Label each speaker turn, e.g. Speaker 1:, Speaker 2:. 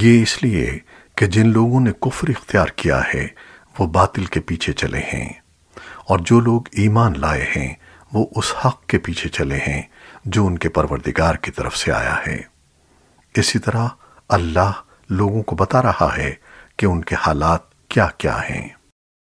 Speaker 1: یہ اس لیے کہ جن لوگوں نے کفر اختیار کیا ہے، وہ باطل کے پیچھے چلے ہیں۔ اور جو لوگ ایمان لائے ہیں، وہ اس حق کے پیچھے چلے ہیں جو ان کے پروردگار کی طرف سے آیا ہے۔ اسی طرح اللہ لوگوں کو بتا رہا ہے کہ ان کے حالات کیا کیا ہیں۔